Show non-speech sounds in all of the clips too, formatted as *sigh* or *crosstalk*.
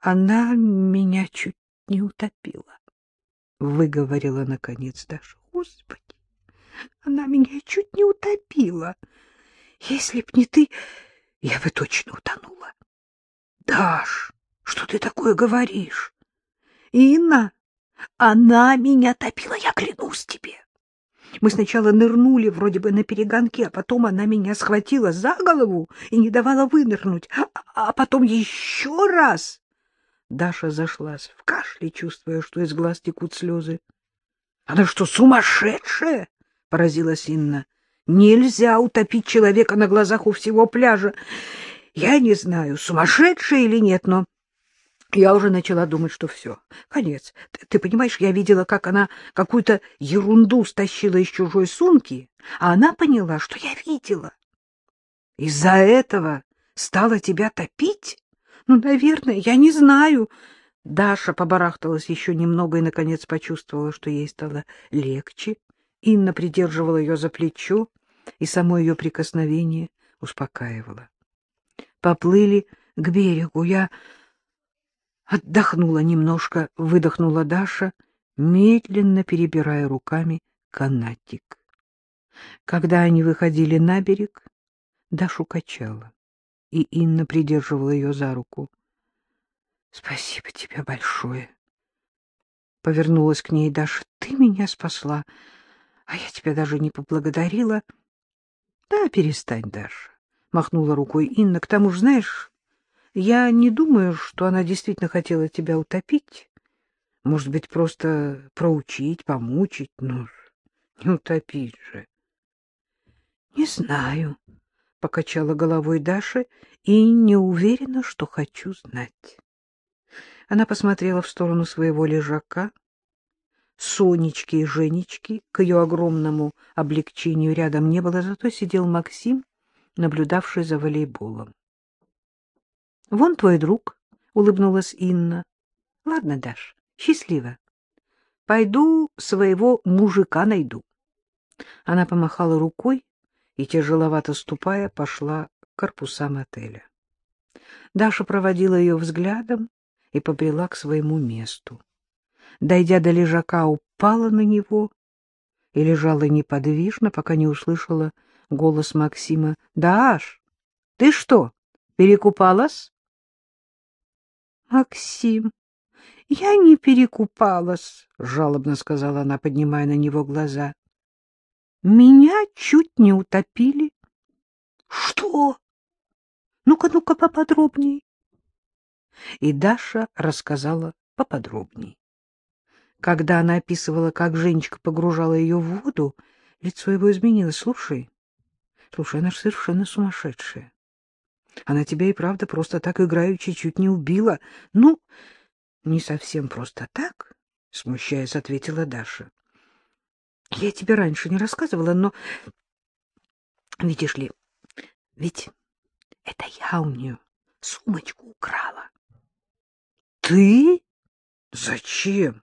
Она меня чуть не утопила, — выговорила наконец Даша. Господи, она меня чуть не утопила. Если б не ты, я бы точно утонула. Даш, что ты такое говоришь? Инна, она меня топила, я клянусь тебе. Мы сначала нырнули вроде бы на перегонке, а потом она меня схватила за голову и не давала вынырнуть, а, а потом еще раз. Даша зашлась в кашле, чувствуя, что из глаз текут слезы. — Она что, сумасшедшая? — поразилась Инна. — Нельзя утопить человека на глазах у всего пляжа. Я не знаю, сумасшедшая или нет, но я уже начала думать, что все, конец. Ты, ты понимаешь, я видела, как она какую-то ерунду стащила из чужой сумки, а она поняла, что я видела. Из-за этого стала тебя топить? Ну, наверное, я не знаю. Даша побарахталась еще немного и, наконец, почувствовала, что ей стало легче. Инна придерживала ее за плечо, и само ее прикосновение успокаивало. Поплыли к берегу. Я Отдохнула немножко, выдохнула Даша, медленно перебирая руками канатик. Когда они выходили на берег, Дашу качала, и Инна придерживала ее за руку. — Спасибо тебе большое. Повернулась к ней Даша. — Ты меня спасла, а я тебя даже не поблагодарила. — Да, перестань, Даша, — махнула рукой Инна. — К тому же, знаешь, я не думаю, что она действительно хотела тебя утопить. Может быть, просто проучить, помучить, но не утопить же. — Не знаю, — покачала головой Даша, и не уверена, что хочу знать. Она посмотрела в сторону своего лежака. Сонечки и Женечки к ее огромному облегчению рядом не было, зато сидел Максим, наблюдавший за волейболом. — Вон твой друг, — улыбнулась Инна. — Ладно, Даш, счастливо. Пойду своего мужика найду. Она помахала рукой и, тяжеловато ступая, пошла к корпусам отеля. Даша проводила ее взглядом и побрела к своему месту. Дойдя до лежака, упала на него и лежала неподвижно, пока не услышала голос Максима. — Даш, ты что, перекупалась? — Максим, я не перекупалась, — жалобно сказала она, поднимая на него глаза. — Меня чуть не утопили. — Что? Ну-ка, ну-ка, поподробней. И Даша рассказала поподробней. Когда она описывала, как Женечка погружала ее в воду, лицо его изменилось. — Слушай, слушай, она же совершенно сумасшедшая. Она тебя и правда просто так играючи чуть не убила. Ну, не совсем просто так, — смущаясь, ответила Даша. Я тебе раньше не рассказывала, но... Видишь ли, ведь это я у нее сумочку украла. Ты? Зачем?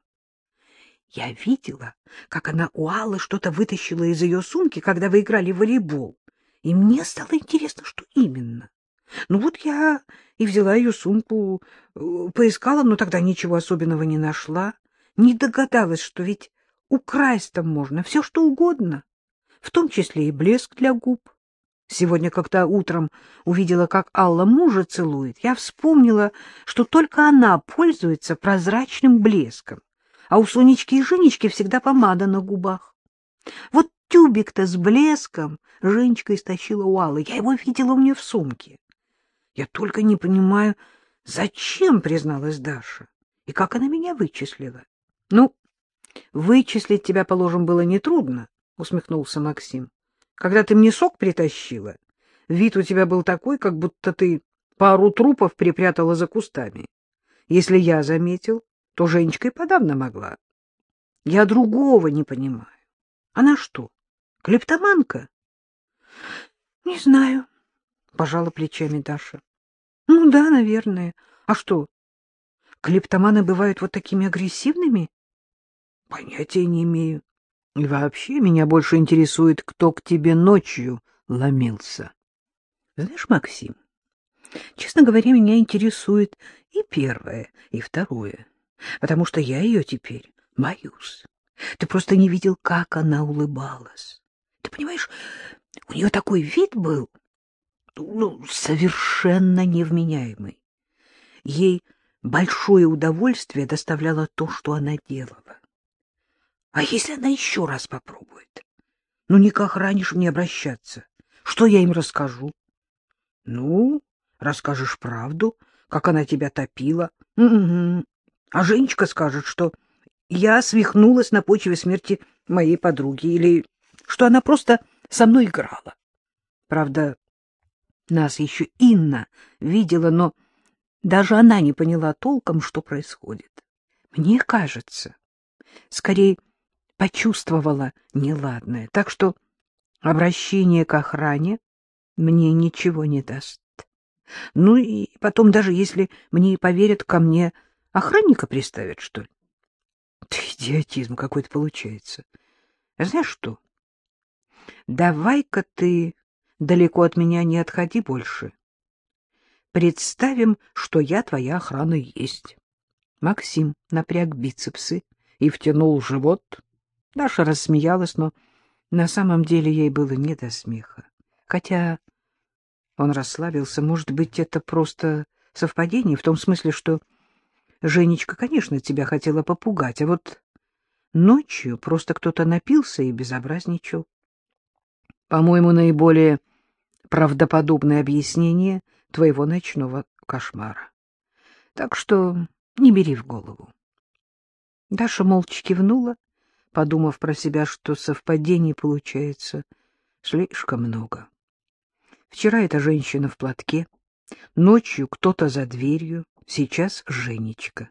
Я видела, как она у Аллы что-то вытащила из ее сумки, когда вы играли в волейбол. И мне стало интересно, что именно. Ну вот я и взяла ее сумку, э, поискала, но тогда ничего особенного не нашла. Не догадалась, что ведь украсть там можно все, что угодно, в том числе и блеск для губ. Сегодня, когда утром увидела, как Алла мужа целует, я вспомнила, что только она пользуется прозрачным блеском, а у Сонечки и Женечки всегда помада на губах. Вот тюбик-то с блеском Женечка истощила у Аллы, я его видела у нее в сумке. Я только не понимаю, зачем призналась Даша и как она меня вычислила. — Ну, вычислить тебя, положим, было нетрудно, — усмехнулся Максим. — Когда ты мне сок притащила, вид у тебя был такой, как будто ты пару трупов припрятала за кустами. Если я заметил, то Женечка и подавно могла. Я другого не понимаю. Она что, клептоманка? — Не знаю, — пожала плечами Даша. — Ну да, наверное. А что, клептоманы бывают вот такими агрессивными? — Понятия не имею. И вообще меня больше интересует, кто к тебе ночью ломился. Знаешь, Максим, Честно говоря, меня интересует и первое, и второе, потому что я ее теперь боюсь. Ты просто не видел, как она улыбалась. Ты понимаешь, у нее такой вид был, ну, совершенно невменяемый. Ей большое удовольствие доставляло то, что она делала. А если она еще раз попробует? Ну, никак раньше мне обращаться. Что я им расскажу? Ну, расскажешь правду, как она тебя топила. Угу. А Женечка скажет, что я свихнулась на почве смерти моей подруги или что она просто со мной играла. Правда, нас еще Инна видела, но даже она не поняла толком, что происходит. Мне кажется, скорее почувствовала неладное, так что обращение к охране мне ничего не даст. Ну и потом, даже если мне и поверят, ко мне охранника приставят, что ли? *laughs* Идиотизм какой-то получается. Знаешь что? Давай-ка ты далеко от меня не отходи больше. Представим, что я твоя охрана есть. Максим напряг бицепсы и втянул живот. Даша рассмеялась, но на самом деле ей было не до смеха. Хотя он расслабился. Может быть, это просто совпадение в том смысле, что Женечка, конечно, тебя хотела попугать, а вот ночью просто кто-то напился и безобразничал. По-моему, наиболее правдоподобное объяснение твоего ночного кошмара. Так что не бери в голову. Даша молча кивнула, подумав про себя, что совпадений получается слишком много. Вчера эта женщина в платке, ночью кто-то за дверью, сейчас Женечка.